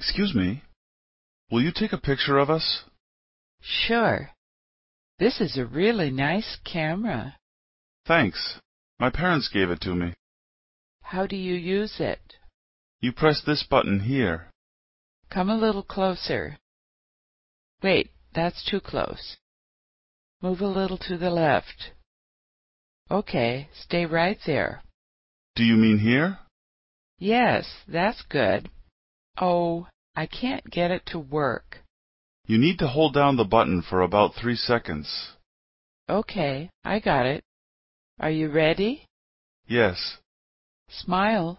Excuse me, will you take a picture of us? Sure. This is a really nice camera. Thanks. My parents gave it to me. How do you use it? You press this button here. Come a little closer. Wait, that's too close. Move a little to the left. Okay, stay right there. Do you mean here? Yes, that's good. Oh, I can't get it to work. You need to hold down the button for about three seconds. Okay, I got it. Are you ready? Yes. Smile.